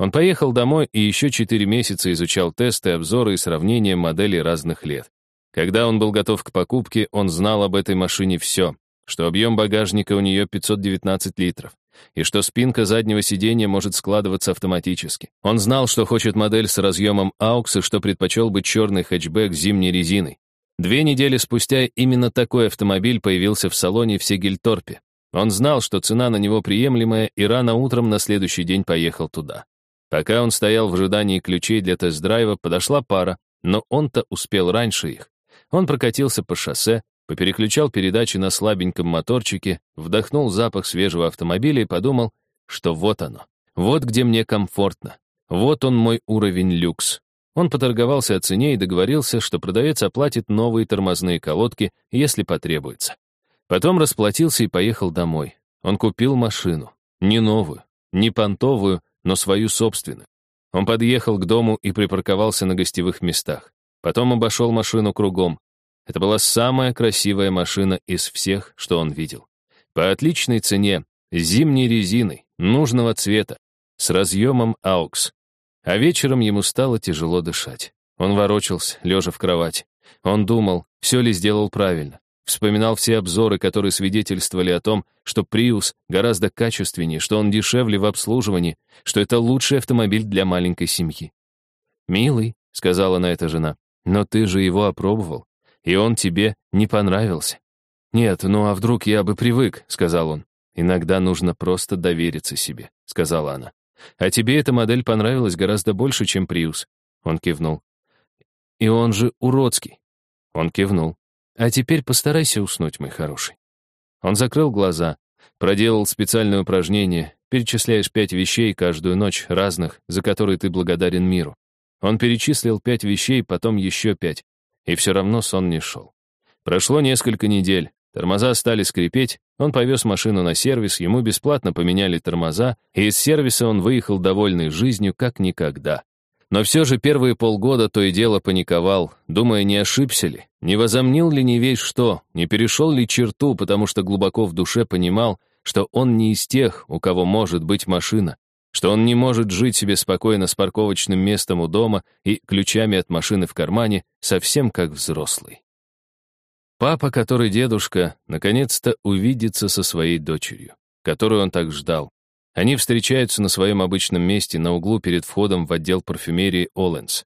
Он поехал домой и еще четыре месяца изучал тесты, обзоры и сравнения моделей разных лет. Когда он был готов к покупке, он знал об этой машине все, что объем багажника у нее 519 литров, и что спинка заднего сиденья может складываться автоматически. Он знал, что хочет модель с разъемом AUX и что предпочел бы черный хэтчбэк с зимней резиной. Две недели спустя именно такой автомобиль появился в салоне в Сегельторпе. Он знал, что цена на него приемлемая, и рано утром на следующий день поехал туда. Пока он стоял в ожидании ключей для тест-драйва, подошла пара, но он-то успел раньше их. Он прокатился по шоссе, попереключал передачи на слабеньком моторчике, вдохнул запах свежего автомобиля и подумал, что вот оно. Вот где мне комфортно. Вот он мой уровень люкс. Он поторговался о цене и договорился, что продавец оплатит новые тормозные колодки, если потребуется. Потом расплатился и поехал домой. Он купил машину. Не новую, не понтовую, но свою собственную. Он подъехал к дому и припарковался на гостевых местах. Потом обошел машину кругом. Это была самая красивая машина из всех, что он видел. По отличной цене, зимней резиной, нужного цвета, с разъемом AUX. А вечером ему стало тяжело дышать. Он ворочался, лежа в кровати. Он думал, все ли сделал правильно. Вспоминал все обзоры, которые свидетельствовали о том, что Prius гораздо качественнее, что он дешевле в обслуживании, что это лучший автомобиль для маленькой семьи. «Милый», — сказала на это жена, — «но ты же его опробовал и он тебе не понравился. Нет, ну а вдруг я бы привык, сказал он. Иногда нужно просто довериться себе, сказала она. А тебе эта модель понравилась гораздо больше, чем Приус. Он кивнул. И он же уродский. Он кивнул. А теперь постарайся уснуть, мой хороший. Он закрыл глаза, проделал специальное упражнение, перечисляешь пять вещей каждую ночь разных, за которые ты благодарен миру. Он перечислил пять вещей, потом еще пять. И все равно сон не шел. Прошло несколько недель. Тормоза стали скрипеть, он повез машину на сервис, ему бесплатно поменяли тормоза, и из сервиса он выехал довольный жизнью как никогда. Но все же первые полгода то и дело паниковал, думая, не ошибся ли, не возомнил ли не весь что, не перешел ли черту, потому что глубоко в душе понимал, что он не из тех, у кого может быть машина, что он не может жить себе спокойно с парковочным местом у дома и ключами от машины в кармане, совсем как взрослый. Папа, который дедушка, наконец-то увидится со своей дочерью, которую он так ждал. Они встречаются на своем обычном месте на углу перед входом в отдел парфюмерии Оленс.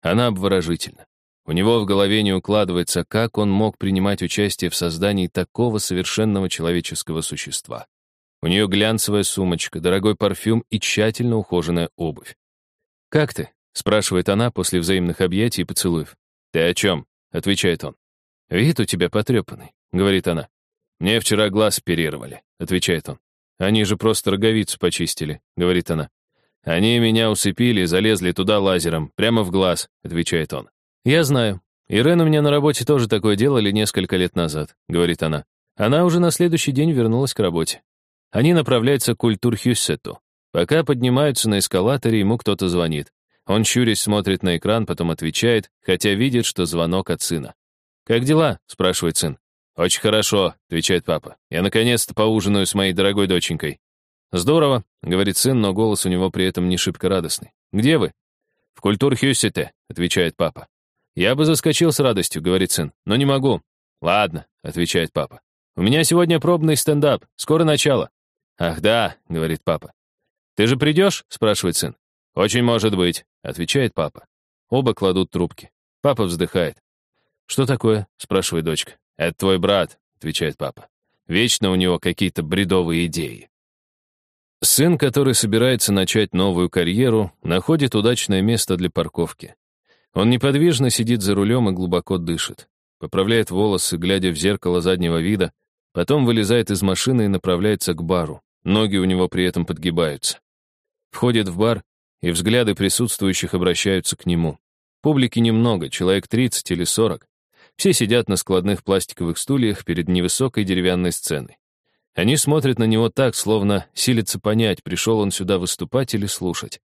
Она обворожительна. У него в голове не укладывается, как он мог принимать участие в создании такого совершенного человеческого существа. У нее глянцевая сумочка, дорогой парфюм и тщательно ухоженная обувь. «Как ты?» — спрашивает она после взаимных объятий и поцелуев. «Ты о чем?» — отвечает он. «Вид у тебя потрепанный», — говорит она. «Мне вчера глаз оперировали», — отвечает он. «Они же просто роговицу почистили», — говорит она. «Они меня усыпили и залезли туда лазером, прямо в глаз», — отвечает он. «Я знаю. Ирен у меня на работе тоже такое делали несколько лет назад», — говорит она. Она уже на следующий день вернулась к работе. Они направляются к Культурхюссету. Пока поднимаются на эскалаторе, ему кто-то звонит. Он, щурясь, смотрит на экран, потом отвечает, хотя видит, что звонок от сына. «Как дела?» — спрашивает сын. «Очень хорошо», — отвечает папа. «Я наконец-то поужинаю с моей дорогой доченькой». «Здорово», — говорит сын, но голос у него при этом не шибко радостный. «Где вы?» «В Культурхюссете», — отвечает папа. «Я бы заскочил с радостью», — говорит сын, — «но не могу». «Ладно», — отвечает папа. «У меня сегодня пробный стендап. Скоро начало». «Ах да», — говорит папа. «Ты же придешь?» — спрашивает сын. «Очень может быть», — отвечает папа. Оба кладут трубки. Папа вздыхает. «Что такое?» — спрашивает дочка. «Это твой брат», — отвечает папа. «Вечно у него какие-то бредовые идеи». Сын, который собирается начать новую карьеру, находит удачное место для парковки. Он неподвижно сидит за рулем и глубоко дышит. Поправляет волосы, глядя в зеркало заднего вида, потом вылезает из машины и направляется к бару. Ноги у него при этом подгибаются. Входит в бар, и взгляды присутствующих обращаются к нему. Публики немного, человек 30 или 40. Все сидят на складных пластиковых стульях перед невысокой деревянной сценой. Они смотрят на него так, словно силятся понять, пришел он сюда выступать или слушать.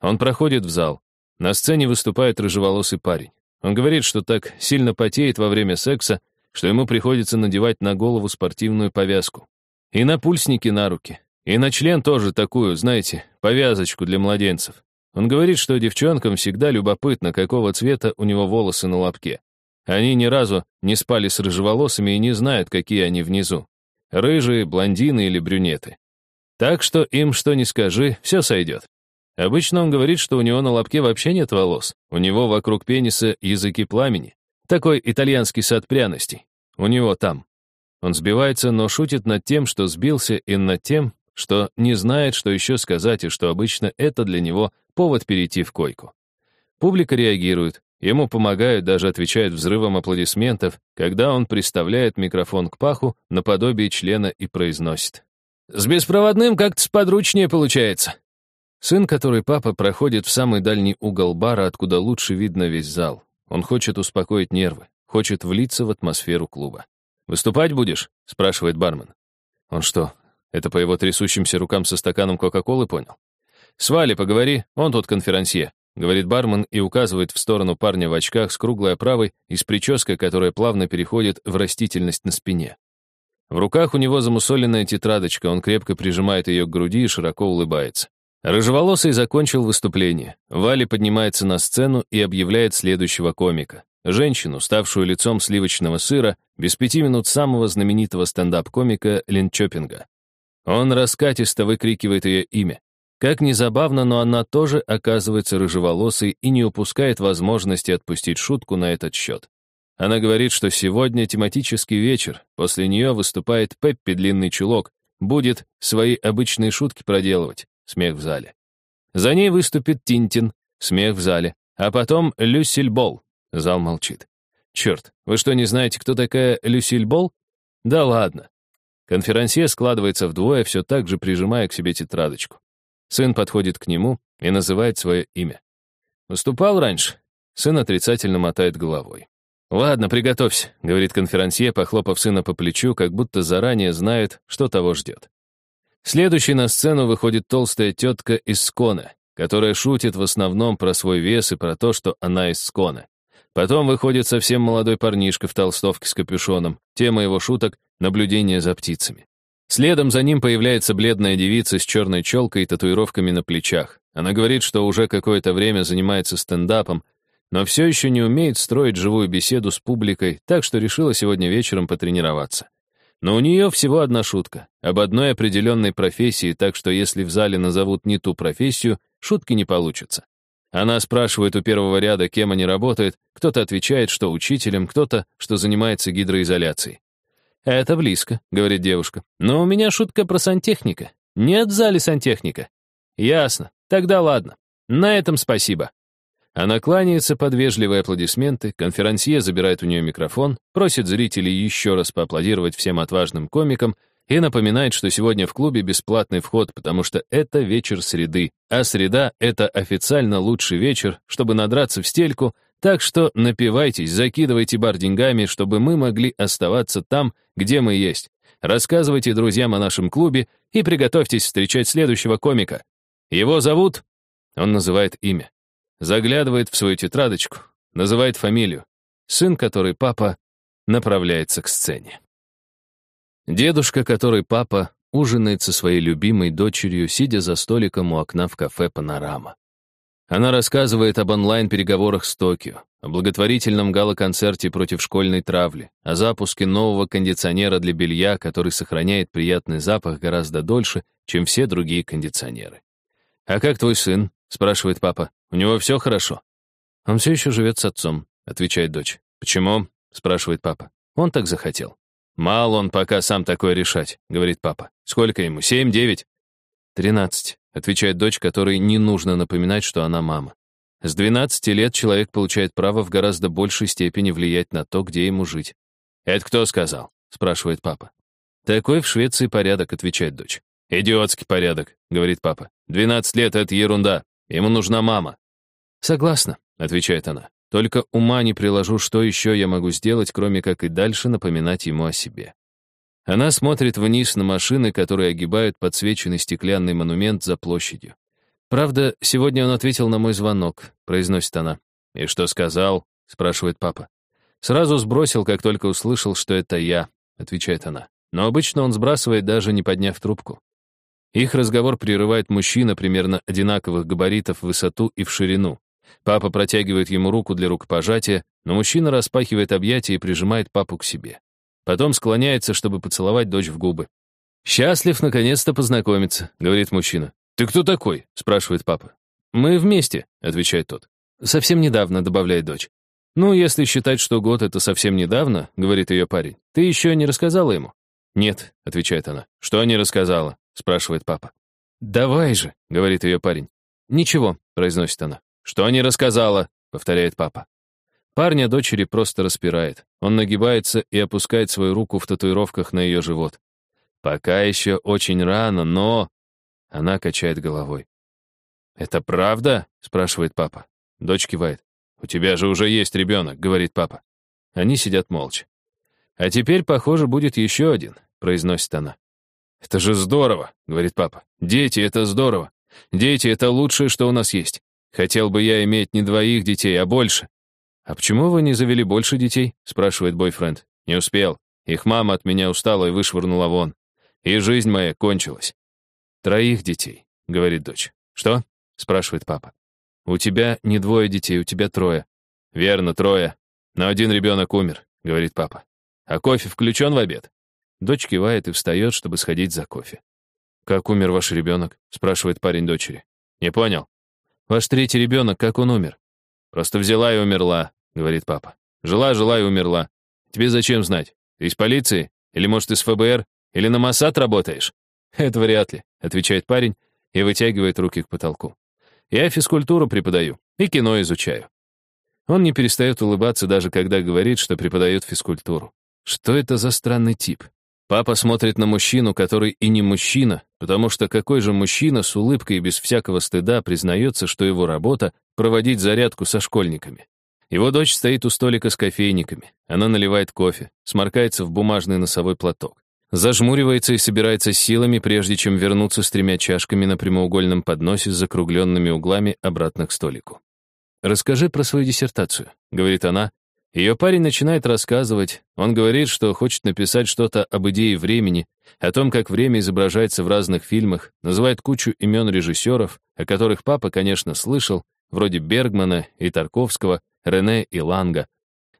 Он проходит в зал. На сцене выступает рыжеволосый парень. Он говорит, что так сильно потеет во время секса, что ему приходится надевать на голову спортивную повязку. И напульсники на руки. И на член тоже такую, знаете, повязочку для младенцев. Он говорит, что девчонкам всегда любопытно, какого цвета у него волосы на лобке. Они ни разу не спали с рыжеволосыми и не знают, какие они внизу. Рыжие, блондины или брюнеты. Так что им что ни скажи, все сойдет. Обычно он говорит, что у него на лобке вообще нет волос. У него вокруг пениса языки пламени. Такой итальянский сад пряностей. У него там. Он сбивается, но шутит над тем, что сбился, и над тем, что не знает, что еще сказать, и что обычно это для него повод перейти в койку. Публика реагирует, ему помогают, даже отвечают взрывом аплодисментов, когда он приставляет микрофон к паху наподобие члена и произносит. «С беспроводным как-то сподручнее получается». Сын, который папа, проходит в самый дальний угол бара, откуда лучше видно весь зал. Он хочет успокоить нервы, хочет влиться в атмосферу клуба. «Выступать будешь?» — спрашивает бармен. Он что, это по его трясущимся рукам со стаканом Кока-Колы понял? «С Вали поговори, он тут конферансье», — говорит бармен и указывает в сторону парня в очках с круглой оправой и с прической, которая плавно переходит в растительность на спине. В руках у него замусоленная тетрадочка, он крепко прижимает ее к груди и широко улыбается. Рыжеволосый закончил выступление. Вали поднимается на сцену и объявляет следующего комика. Женщину, ставшую лицом сливочного сыра, без пяти минут самого знаменитого стендап-комика Линчопинга. Он раскатисто выкрикивает ее имя. Как ни забавно, но она тоже оказывается рыжеволосой и не упускает возможности отпустить шутку на этот счет. Она говорит, что сегодня тематический вечер, после нее выступает Пеппи Длинный Чулок, будет свои обычные шутки проделывать. Смех в зале. За ней выступит Тинтин. Смех в зале. А потом Люсиль Бол. Зал молчит. Черт, вы что, не знаете, кто такая Люсиль Бол? Да ладно. Конферансье складывается вдвое, все так же прижимая к себе тетрадочку. Сын подходит к нему и называет свое имя. «Выступал раньше?» Сын отрицательно мотает головой. «Ладно, приготовься», — говорит конферансье, похлопав сына по плечу, как будто заранее знает, что того ждет. Следующей на сцену выходит толстая тетка из Скона, которая шутит в основном про свой вес и про то, что она из Скона. Потом выходит совсем молодой парнишка в толстовке с капюшоном. Тема его шуток — наблюдение за птицами. Следом за ним появляется бледная девица с черной челкой и татуировками на плечах. Она говорит, что уже какое-то время занимается стендапом, но все еще не умеет строить живую беседу с публикой, так что решила сегодня вечером потренироваться. Но у нее всего одна шутка, об одной определенной профессии, так что если в зале назовут не ту профессию, шутки не получатся. Она спрашивает у первого ряда, кем они работают, кто-то отвечает, что учителем, кто-то, что занимается гидроизоляцией. «Это близко», — говорит девушка. «Но у меня шутка про сантехника. Нет в зале сантехника». «Ясно. Тогда ладно. На этом спасибо». Она кланяется под вежливые аплодисменты, конферансье забирает у нее микрофон, просит зрителей еще раз поаплодировать всем отважным комикам и напоминает, что сегодня в клубе бесплатный вход, потому что это вечер среды, а среда — это официально лучший вечер, чтобы надраться в стельку, так что напивайтесь, закидывайте бар деньгами, чтобы мы могли оставаться там, где мы есть. Рассказывайте друзьям о нашем клубе и приготовьтесь встречать следующего комика. Его зовут... Он называет имя заглядывает в свою тетрадочку, называет фамилию. Сын, который папа, направляется к сцене. Дедушка, который папа, ужинает со своей любимой дочерью, сидя за столиком у окна в кафе «Панорама». Она рассказывает об онлайн-переговорах с Токио, о благотворительном гала-концерте против школьной травли, о запуске нового кондиционера для белья, который сохраняет приятный запах гораздо дольше, чем все другие кондиционеры. «А как твой сын?» — спрашивает папа. У него все хорошо. Он все еще живет с отцом, отвечает дочь. Почему? спрашивает папа. Он так захотел. Мало он пока сам такое решать, говорит папа. Сколько ему? Семь, девять? Тринадцать, отвечает дочь, которой не нужно напоминать, что она мама. С 12 лет человек получает право в гораздо большей степени влиять на то, где ему жить. «Это кто сказал?» — спрашивает папа. «Такой в Швеции порядок», — отвечает дочь. «Идиотский порядок», — говорит папа. «12 лет — это ерунда. Ему нужна мама. «Согласна», — отвечает она. «Только ума не приложу, что еще я могу сделать, кроме как и дальше напоминать ему о себе». Она смотрит вниз на машины, которые огибают подсвеченный стеклянный монумент за площадью. «Правда, сегодня он ответил на мой звонок», — произносит она. «И что сказал?» — спрашивает папа. «Сразу сбросил, как только услышал, что это я», — отвечает она. «Но обычно он сбрасывает, даже не подняв трубку». Их разговор прерывает мужчина примерно одинаковых габаритов в высоту и в ширину. Папа протягивает ему руку для рукопожатия, но мужчина распахивает объятия и прижимает папу к себе. Потом склоняется, чтобы поцеловать дочь в губы. «Счастлив наконец-то познакомиться», — говорит мужчина. «Ты кто такой?» — спрашивает папа. «Мы вместе», — отвечает тот. «Совсем недавно», — добавляет дочь. «Ну, если считать, что год — это совсем недавно», — говорит ее парень, «ты еще не рассказала ему?» «Нет», — отвечает она. «Что не рассказала?» — спрашивает папа. «Давай же», — говорит ее парень. «Ничего», — произносит она. «Что не рассказала?» — повторяет папа. Парня дочери просто распирает. Он нагибается и опускает свою руку в татуировках на ее живот. Пока еще очень рано, но... Она качает головой. «Это правда?» — спрашивает папа. Дочь кивает. «У тебя же уже есть ребенок», — говорит папа. Они сидят молча. «А теперь, похоже, будет еще один», — произносит она. «Это же здорово», — говорит папа. «Дети — это здорово. Дети — это лучшее, что у нас есть. Хотел бы я иметь не двоих детей, а больше». «А почему вы не завели больше детей?» — спрашивает бойфренд. «Не успел. Их мама от меня устала и вышвырнула вон. И жизнь моя кончилась». «Троих детей», — говорит дочь. «Что?» — спрашивает папа. «У тебя не двое детей, у тебя трое». «Верно, трое. Но один ребенок умер», — говорит папа. «А кофе включен в обед?» Дочь кивает и встает, чтобы сходить за кофе. «Как умер ваш ребенок?» — спрашивает парень дочери. «Не понял». «Ваш третий ребенок, как он умер?» «Просто взяла и умерла», — говорит папа. «Жила-жила и умерла. Тебе зачем знать? Ты из полиции? Или, может, из ФБР? Или на Моссад работаешь?» «Это вряд ли», — отвечает парень и вытягивает руки к потолку. «Я физкультуру преподаю и кино изучаю». Он не перестает улыбаться, даже когда говорит, что преподает физкультуру. Что это за странный тип? Папа смотрит на мужчину, который и не мужчина, потому что какой же мужчина с улыбкой и без всякого стыда признается, что его работа — проводить зарядку со школьниками. Его дочь стоит у столика с кофейниками. Она наливает кофе, сморкается в бумажный носовой платок. Зажмуривается и собирается силами, прежде чем вернуться с тремя чашками на прямоугольном подносе с закругленными углами обратно к столику. «Расскажи про свою диссертацию», — говорит она, ее парень начинает рассказывать. Он говорит, что хочет написать что-то об идее времени, о том, как время изображается в разных фильмах, называет кучу имен режиссеров, о которых папа, конечно, слышал, вроде Бергмана и Тарковского, Рене и Ланга.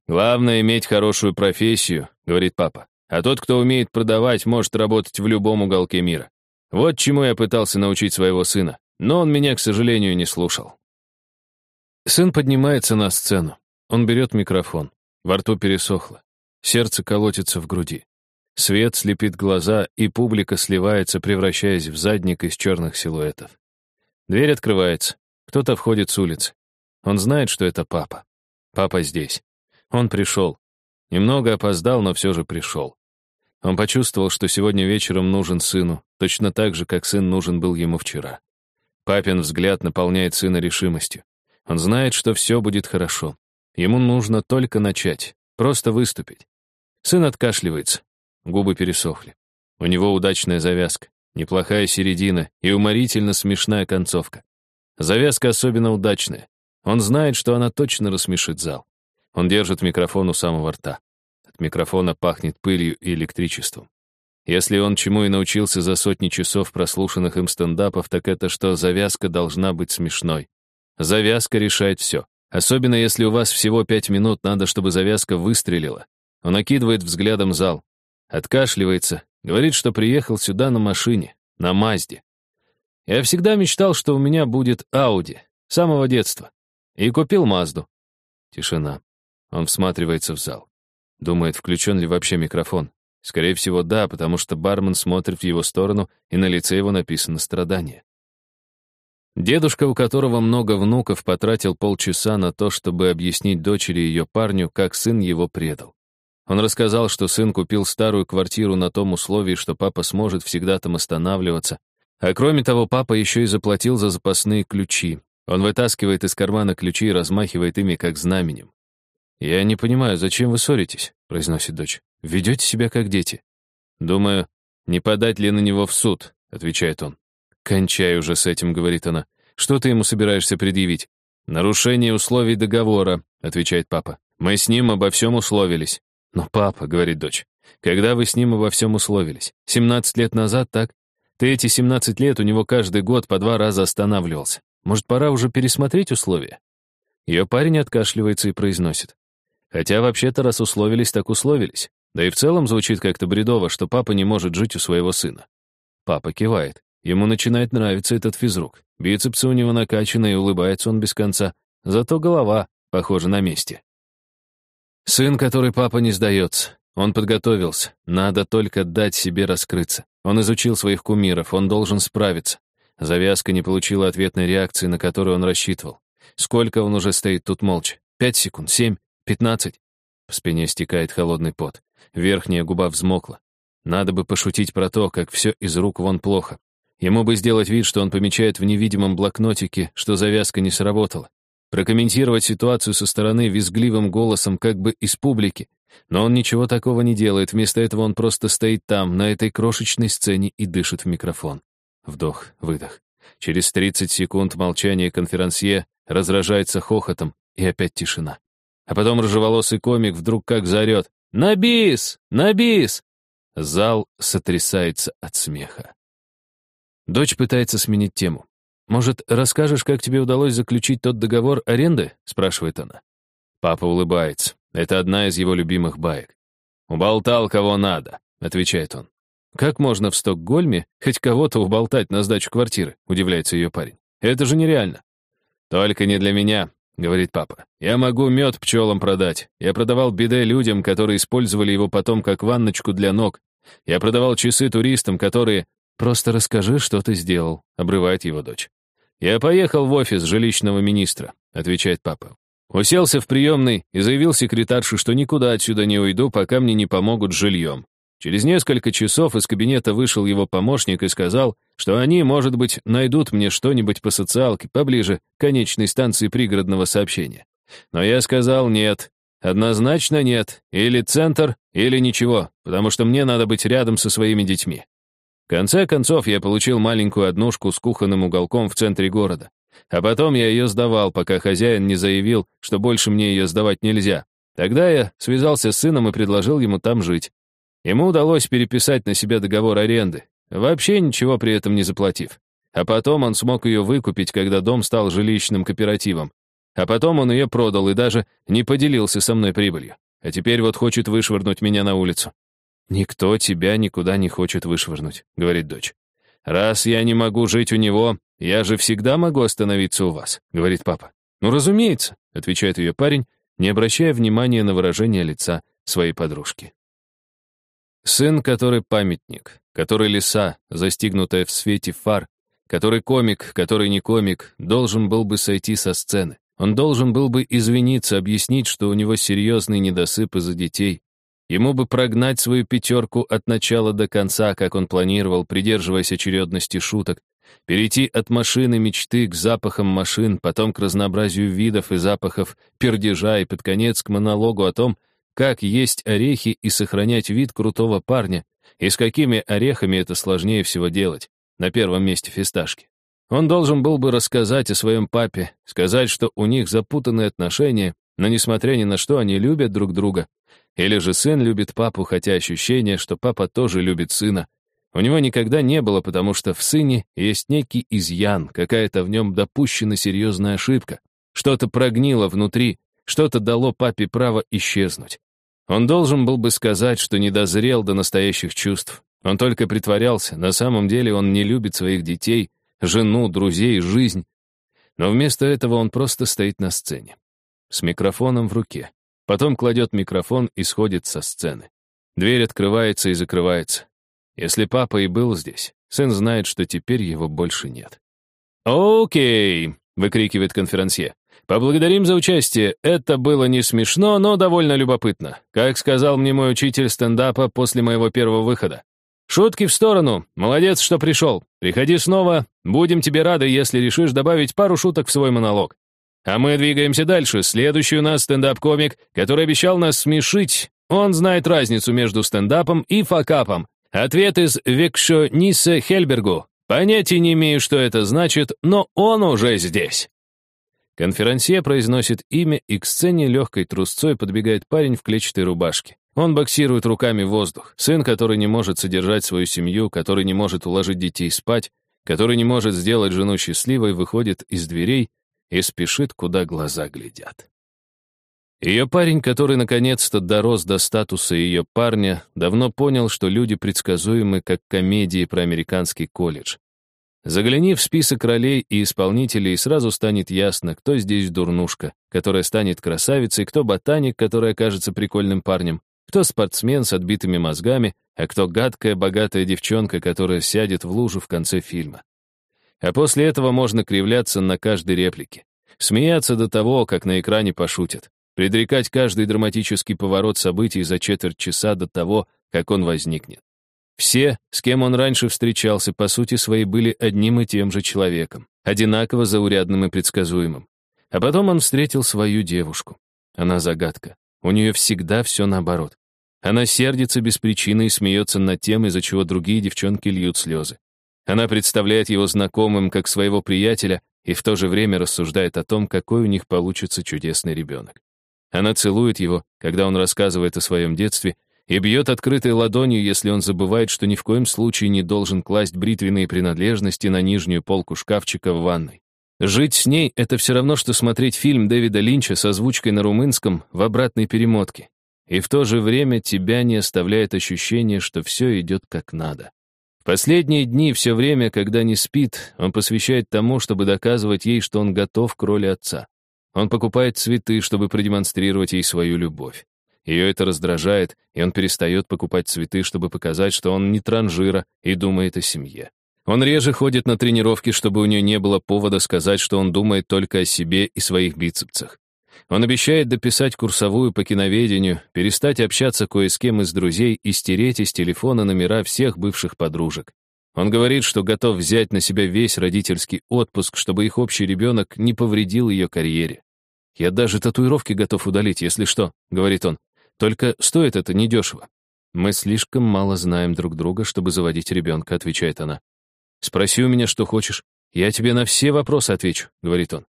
«Главное — иметь хорошую профессию», — говорит папа. «А тот, кто умеет продавать, может работать в любом уголке мира. Вот чему я пытался научить своего сына, но он меня, к сожалению, не слушал». Сын поднимается на сцену. Он берет микрофон. Во рту пересохло. Сердце колотится в груди. Свет слепит глаза, и публика сливается, превращаясь в задник из черных силуэтов. Дверь открывается. Кто-то входит с улицы. Он знает, что это папа. Папа здесь. Он пришел. Немного опоздал, но все же пришел. Он почувствовал, что сегодня вечером нужен сыну, точно так же, как сын нужен был ему вчера. Папин взгляд наполняет сына решимостью. Он знает, что все будет хорошо. Ему нужно только начать, просто выступить. Сын откашливается, губы пересохли. У него удачная завязка, неплохая середина и уморительно смешная концовка. Завязка особенно удачная. Он знает, что она точно рассмешит зал. Он держит микрофон у самого рта. От микрофона пахнет пылью и электричеством. Если он чему и научился за сотни часов прослушанных им стендапов, так это что завязка должна быть смешной. Завязка решает все. Особенно если у вас всего пять минут, надо, чтобы завязка выстрелила. Он накидывает взглядом зал. Откашливается, говорит, что приехал сюда на машине, на Мазде. Я всегда мечтал, что у меня будет Ауди, с самого детства. И купил Мазду. Тишина. Он всматривается в зал. Думает, включен ли вообще микрофон. Скорее всего, да, потому что бармен смотрит в его сторону, и на лице его написано «страдание». Дедушка, у которого много внуков, потратил полчаса на то, чтобы объяснить дочери и ее парню, как сын его предал. Он рассказал, что сын купил старую квартиру на том условии, что папа сможет всегда там останавливаться. А кроме того, папа еще и заплатил за запасные ключи. Он вытаскивает из кармана ключи и размахивает ими, как знаменем. «Я не понимаю, зачем вы ссоритесь?» — произносит дочь. «Ведете себя как дети». «Думаю, не подать ли на него в суд?» — отвечает он. «Кончай уже с этим», — говорит она. «Что ты ему собираешься предъявить?» «Нарушение условий договора», — отвечает папа. «Мы с ним обо всем условились». «Но папа», — говорит дочь, — «когда вы с ним обо всем условились? 17 лет назад, так? Ты эти 17 лет у него каждый год по два раза останавливался. Может, пора уже пересмотреть условия?» Ее парень откашливается и произносит. «Хотя вообще-то, раз условились, так условились. Да и в целом звучит как-то бредово, что папа не может жить у своего сына». Папа кивает. Ему начинает нравиться этот физрук. Бицепсы у него накачаны, и улыбается он без конца. Зато голова, похожа на месте. Сын, который папа не сдается. Он подготовился. Надо только дать себе раскрыться. Он изучил своих кумиров, он должен справиться. Завязка не получила ответной реакции, на которую он рассчитывал. Сколько он уже стоит тут молча? Пять секунд? Семь? Пятнадцать? По спине стекает холодный пот. Верхняя губа взмокла. Надо бы пошутить про то, как все из рук вон плохо. Ему бы сделать вид, что он помечает в невидимом блокнотике, что завязка не сработала. Прокомментировать ситуацию со стороны визгливым голосом как бы из публики. Но он ничего такого не делает, вместо этого он просто стоит там, на этой крошечной сцене и дышит в микрофон. Вдох, выдох. Через 30 секунд молчание конферансье разражается хохотом, и опять тишина. А потом рыжеволосый комик вдруг как заорет «На бис! На бис!» Зал сотрясается от смеха. Дочь пытается сменить тему. «Может, расскажешь, как тебе удалось заключить тот договор аренды?» — спрашивает она. Папа улыбается. Это одна из его любимых баек. «Уболтал, кого надо», — отвечает он. «Как можно в Стокгольме хоть кого-то уболтать на сдачу квартиры?» — удивляется ее парень. «Это же нереально». «Только не для меня», — говорит папа. «Я могу мед пчелам продать. Я продавал биде людям, которые использовали его потом как ванночку для ног. Я продавал часы туристам, которые «Просто расскажи, что ты сделал», — обрывает его дочь. «Я поехал в офис жилищного министра», — отвечает папа. Уселся в приемной и заявил секретарше, что никуда отсюда не уйду, пока мне не помогут с жильем. Через несколько часов из кабинета вышел его помощник и сказал, что они, может быть, найдут мне что-нибудь по социалке поближе к конечной станции пригородного сообщения. Но я сказал нет, однозначно нет, или центр, или ничего, потому что мне надо быть рядом со своими детьми. В конце концов, я получил маленькую однушку с кухонным уголком в центре города. А потом я ее сдавал, пока хозяин не заявил, что больше мне ее сдавать нельзя. Тогда я связался с сыном и предложил ему там жить. Ему удалось переписать на себя договор аренды, вообще ничего при этом не заплатив. А потом он смог ее выкупить, когда дом стал жилищным кооперативом. А потом он ее продал и даже не поделился со мной прибылью. А теперь вот хочет вышвырнуть меня на улицу. «Никто тебя никуда не хочет вышвырнуть», — говорит дочь. «Раз я не могу жить у него, я же всегда могу остановиться у вас», — говорит папа. «Ну, разумеется», — отвечает ее парень, не обращая внимания на выражение лица своей подружки. Сын, который памятник, который лиса, застигнутая в свете фар, который комик, который не комик, должен был бы сойти со сцены. Он должен был бы извиниться, объяснить, что у него серьезный недосып из-за детей, Ему бы прогнать свою пятерку от начала до конца, как он планировал, придерживаясь очередности шуток, перейти от машины мечты к запахам машин, потом к разнообразию видов и запахов пердежа и под конец к монологу о том, как есть орехи и сохранять вид крутого парня, и с какими орехами это сложнее всего делать. На первом месте фисташки. Он должен был бы рассказать о своем папе, сказать, что у них запутанные отношения, но несмотря ни на что они любят друг друга, или же сын любит папу, хотя ощущение, что папа тоже любит сына. У него никогда не было, потому что в сыне есть некий изъян, какая-то в нем допущена серьезная ошибка. Что-то прогнило внутри, что-то дало папе право исчезнуть. Он должен был бы сказать, что не дозрел до настоящих чувств. Он только притворялся, на самом деле он не любит своих детей, жену, друзей, жизнь. Но вместо этого он просто стоит на сцене. С микрофоном в руке. Потом кладет микрофон и сходит со сцены. Дверь открывается и закрывается. Если папа и был здесь, сын знает, что теперь его больше нет. «Окей», — выкрикивает конферансье. «Поблагодарим за участие. Это было не смешно, но довольно любопытно. Как сказал мне мой учитель стендапа после моего первого выхода. Шутки в сторону. Молодец, что пришел. Приходи снова. Будем тебе рады, если решишь добавить пару шуток в свой монолог. А мы двигаемся дальше. Следующий у нас стендап-комик, который обещал нас смешить. Он знает разницу между стендапом и факапом. Ответ из Викшо Нисе Хельбергу. Понятия не имею, что это значит, но он уже здесь. Конферансье произносит имя, и к сцене легкой трусцой подбегает парень в клетчатой рубашке. Он боксирует руками воздух. Сын, который не может содержать свою семью, который не может уложить детей спать, который не может сделать жену счастливой, выходит из дверей и спешит, куда глаза глядят. Ее парень, который наконец-то дорос до статуса ее парня, давно понял, что люди предсказуемы, как комедии про американский колледж. Загляни в список ролей и исполнителей, и сразу станет ясно, кто здесь дурнушка, которая станет красавицей, кто ботаник, который окажется прикольным парнем, кто спортсмен с отбитыми мозгами, а кто гадкая, богатая девчонка, которая сядет в лужу в конце фильма. А после этого можно кривляться на каждой реплике. Смеяться до того, как на экране пошутят. Предрекать каждый драматический поворот событий за четверть часа до того, как он возникнет. Все, с кем он раньше встречался, по сути своей были одним и тем же человеком, одинаково заурядным и предсказуемым. А потом он встретил свою девушку. Она загадка. У нее всегда все наоборот. Она сердится без причины и смеется над тем, из-за чего другие девчонки льют слезы. Она представляет его знакомым как своего приятеля и в то же время рассуждает о том, какой у них получится чудесный ребенок. Она целует его, когда он рассказывает о своем детстве, и бьет открытой ладонью, если он забывает, что ни в коем случае не должен класть бритвенные принадлежности на нижнюю полку шкафчика в ванной. Жить с ней — это все равно, что смотреть фильм Дэвида Линча с озвучкой на румынском в обратной перемотке. И в то же время тебя не оставляет ощущение, что все идет как надо. Последние дни, все время, когда не спит, он посвящает тому, чтобы доказывать ей, что он готов к роли отца. Он покупает цветы, чтобы продемонстрировать ей свою любовь. Ее это раздражает, и он перестает покупать цветы, чтобы показать, что он не транжира и думает о семье. Он реже ходит на тренировки, чтобы у нее не было повода сказать, что он думает только о себе и своих бицепсах. Он обещает дописать курсовую по киноведению, перестать общаться кое с кем из друзей и стереть из телефона номера всех бывших подружек. Он говорит, что готов взять на себя весь родительский отпуск, чтобы их общий ребенок не повредил ее карьере. «Я даже татуировки готов удалить, если что», — говорит он. «Только стоит это недешево». «Мы слишком мало знаем друг друга, чтобы заводить ребенка», — отвечает она. «Спроси у меня, что хочешь. Я тебе на все вопросы отвечу», — говорит он.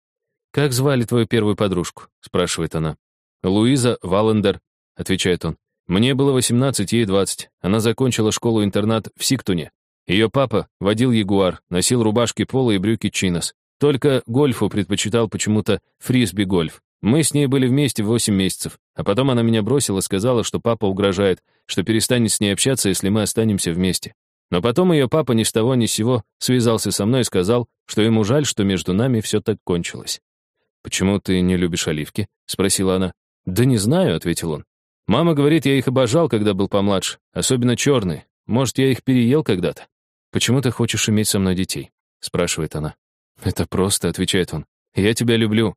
«Как звали твою первую подружку?» — спрашивает она. «Луиза Валендер», — отвечает он. «Мне было 18, ей 20. Она закончила школу-интернат в Сиктуне. Ее папа водил Ягуар, носил рубашки пола и брюки чинос. Только гольфу предпочитал почему-то фрисби-гольф. Мы с ней были вместе 8 месяцев, а потом она меня бросила, сказала, что папа угрожает, что перестанет с ней общаться, если мы останемся вместе. Но потом ее папа ни с того ни с сего связался со мной и сказал, что ему жаль, что между нами все так кончилось. «Почему ты не любишь оливки?» — спросила она. «Да не знаю», — ответил он. «Мама говорит, я их обожал, когда был помладше, особенно черные. Может, я их переел когда-то?» «Почему ты хочешь иметь со мной детей?» — спрашивает она. «Это просто», — отвечает он. «Я тебя люблю.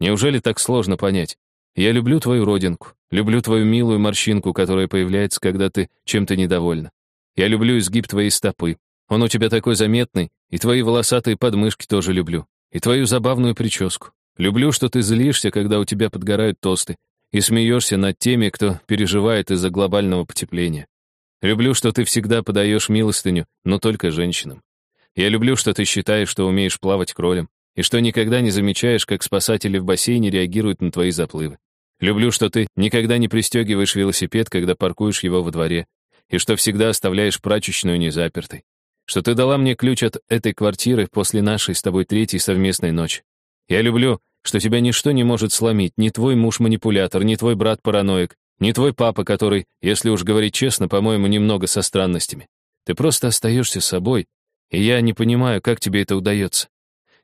Неужели так сложно понять? Я люблю твою родинку, люблю твою милую морщинку, которая появляется, когда ты чем-то недовольна. Я люблю изгиб твоей стопы. Он у тебя такой заметный, и твои волосатые подмышки тоже люблю. И твою забавную прическу. Люблю, что ты злишься, когда у тебя подгорают тосты, и смеешься над теми, кто переживает из-за глобального потепления. Люблю, что ты всегда подаешь милостыню, но только женщинам. Я люблю, что ты считаешь, что умеешь плавать кролем, и что никогда не замечаешь, как спасатели в бассейне реагируют на твои заплывы. Люблю, что ты никогда не пристегиваешь велосипед, когда паркуешь его во дворе, и что всегда оставляешь прачечную незапертой. Что ты дала мне ключ от этой квартиры после нашей с тобой третьей совместной ночи. Я люблю, что тебя ничто не может сломить, ни твой муж-манипулятор, ни твой брат-параноик, ни твой папа, который, если уж говорить честно, по-моему, немного со странностями. Ты просто остаешься собой, и я не понимаю, как тебе это удается.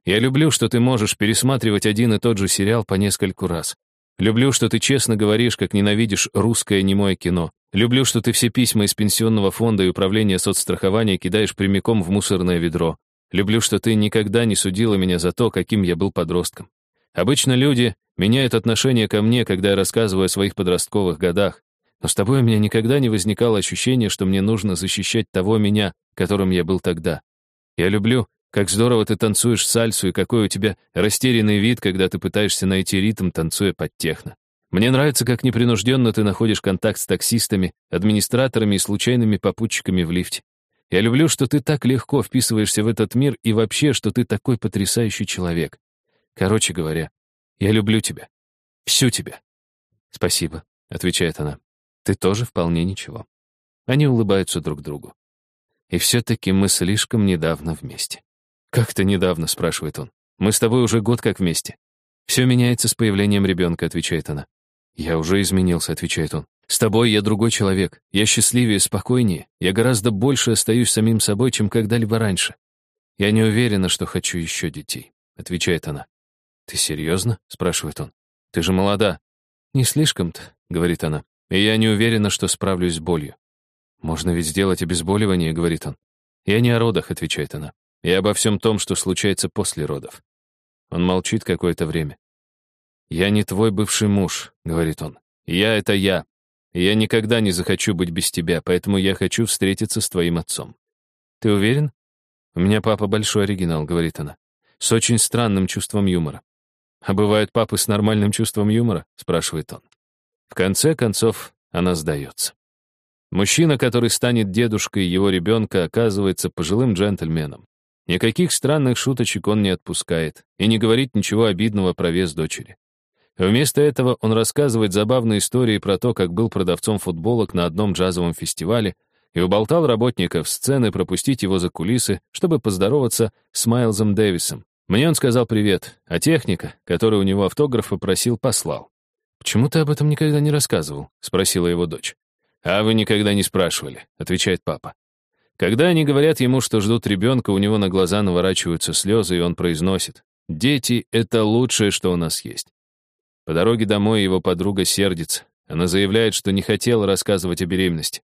Я люблю, что ты можешь пересматривать один и тот же сериал по нескольку раз. Люблю, что ты честно говоришь, как ненавидишь русское немое кино. Люблю, что ты все письма из пенсионного фонда и управления соцстрахования кидаешь прямиком в мусорное ведро. Люблю, что ты никогда не судила меня за то, каким я был подростком. Обычно люди меняют отношение ко мне, когда я рассказываю о своих подростковых годах. Но с тобой у меня никогда не возникало ощущения, что мне нужно защищать того меня, которым я был тогда. Я люблю, как здорово ты танцуешь сальсу и какой у тебя растерянный вид, когда ты пытаешься найти ритм, танцуя под техно. Мне нравится, как непринужденно ты находишь контакт с таксистами, администраторами и случайными попутчиками в лифте. Я люблю, что ты так легко вписываешься в этот мир и вообще, что ты такой потрясающий человек. Короче говоря, я люблю тебя. Всю тебя. Спасибо, отвечает она. Ты тоже вполне ничего. Они улыбаются друг другу. И все-таки мы слишком недавно вместе. «Как-то недавно?» — спрашивает он. «Мы с тобой уже год как вместе». «Все меняется с появлением ребенка», — отвечает она. «Я уже изменился», — отвечает он. «С тобой я другой человек. Я счастливее, спокойнее. Я гораздо больше остаюсь самим собой, чем когда-либо раньше. Я не уверена, что хочу еще детей», — отвечает она. «Ты серьезно?» — спрашивает он. «Ты же молода». «Не слишком-то», — говорит она. «И я не уверена, что справлюсь с болью». «Можно ведь сделать обезболивание», — говорит он. «Я не о родах», — отвечает она. «Я обо всем том, что случается после родов». Он молчит какое-то время. «Я не твой бывший муж», — говорит он. «Я — это я. Я никогда не захочу быть без тебя, поэтому я хочу встретиться с твоим отцом». «Ты уверен?» «У меня папа большой оригинал», — говорит она. «С очень странным чувством юмора». «А бывают папы с нормальным чувством юмора?» — спрашивает он. В конце концов, она сдается. Мужчина, который станет дедушкой его ребенка, оказывается пожилым джентльменом. Никаких странных шуточек он не отпускает и не говорит ничего обидного про вес дочери. Вместо этого он рассказывает забавные истории про то, как был продавцом футболок на одном джазовом фестивале и уболтал работников сцены пропустить его за кулисы, чтобы поздороваться с Майлзом Дэвисом. Мне он сказал привет, а техника, который у него автограф попросил, послал. «Почему ты об этом никогда не рассказывал?» — спросила его дочь. «А вы никогда не спрашивали», — отвечает папа. Когда они говорят ему, что ждут ребенка, у него на глаза наворачиваются слезы, и он произносит «Дети — это лучшее, что у нас есть». По дороге домой его подруга сердится. Она заявляет, что не хотела рассказывать о беременности.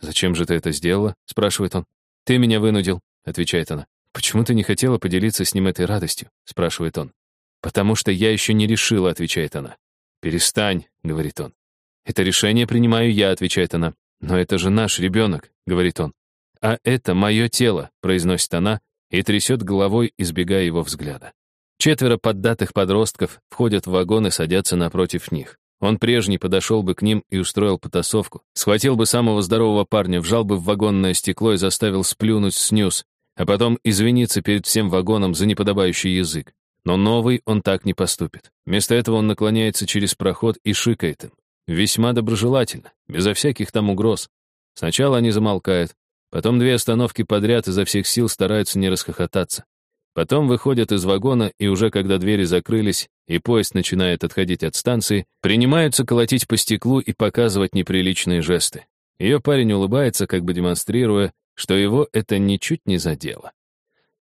«Зачем же ты это сделала?» — спрашивает он. «Ты меня вынудил», — отвечает она. «Почему ты не хотела поделиться с ним этой радостью?» — спрашивает он. «Потому что я еще не решила», — отвечает она. «Перестань», — говорит он. «Это решение принимаю я», — отвечает она. «Но это же наш ребенок», — говорит он. «А это мое тело», — произносит она и трясет головой, избегая его взгляда. Четверо поддатых подростков входят в вагон и садятся напротив них. Он прежний подошел бы к ним и устроил потасовку, схватил бы самого здорового парня, вжал бы в вагонное стекло и заставил сплюнуть снюс, а потом извиниться перед всем вагоном за неподобающий язык. Но новый он так не поступит. Вместо этого он наклоняется через проход и шикает им. Весьма доброжелательно, безо всяких там угроз. Сначала они замолкают, потом две остановки подряд изо всех сил стараются не расхохотаться. Потом выходят из вагона, и уже когда двери закрылись, и поезд начинает отходить от станции, принимаются колотить по стеклу и показывать неприличные жесты. Ее парень улыбается, как бы демонстрируя, что его это ничуть не задело.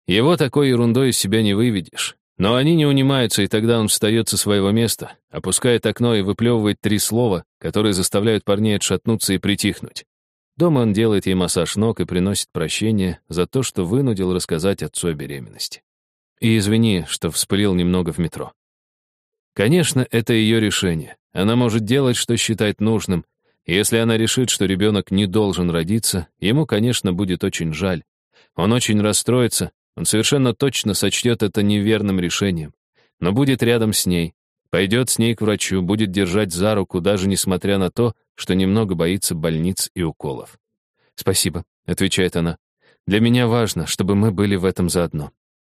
Его такой ерундой из себя не выведешь. Но они не унимаются, и тогда он встает со своего места, опускает окно и выплевывает три слова, которые заставляют парней отшатнуться и притихнуть. Дома он делает ей массаж ног и приносит прощение за то, что вынудил рассказать отцу о беременности. И извини, что вспылил немного в метро. Конечно, это ее решение. Она может делать, что считает нужным. Если она решит, что ребенок не должен родиться, ему, конечно, будет очень жаль. Он очень расстроится, он совершенно точно сочтет это неверным решением. Но будет рядом с ней, пойдет с ней к врачу, будет держать за руку, даже несмотря на то, что немного боится больниц и уколов. «Спасибо», — отвечает она. «Для меня важно, чтобы мы были в этом заодно.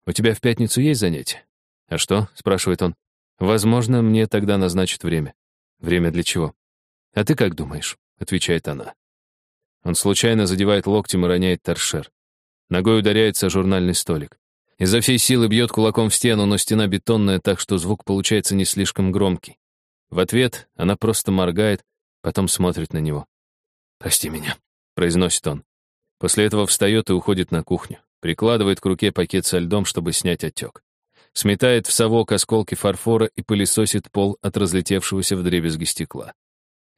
«У тебя в пятницу есть занятие?» «А что?» — спрашивает он. «Возможно, мне тогда назначат время». «Время для чего?» «А ты как думаешь?» — отвечает она. Он случайно задевает локтем и роняет торшер. Ногой ударяется о журнальный столик. Изо всей силы бьет кулаком в стену, но стена бетонная, так что звук получается не слишком громкий. В ответ она просто моргает, потом смотрит на него. «Прости меня», — произносит он. После этого встает и уходит на кухню. Прикладывает к руке пакет со льдом, чтобы снять отек. Сметает в совок осколки фарфора и пылесосит пол от разлетевшегося вдребезги стекла.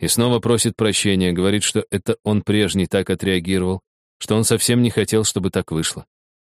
И снова просит прощения, говорит, что это он прежний так отреагировал, что он совсем не хотел, чтобы так вышло.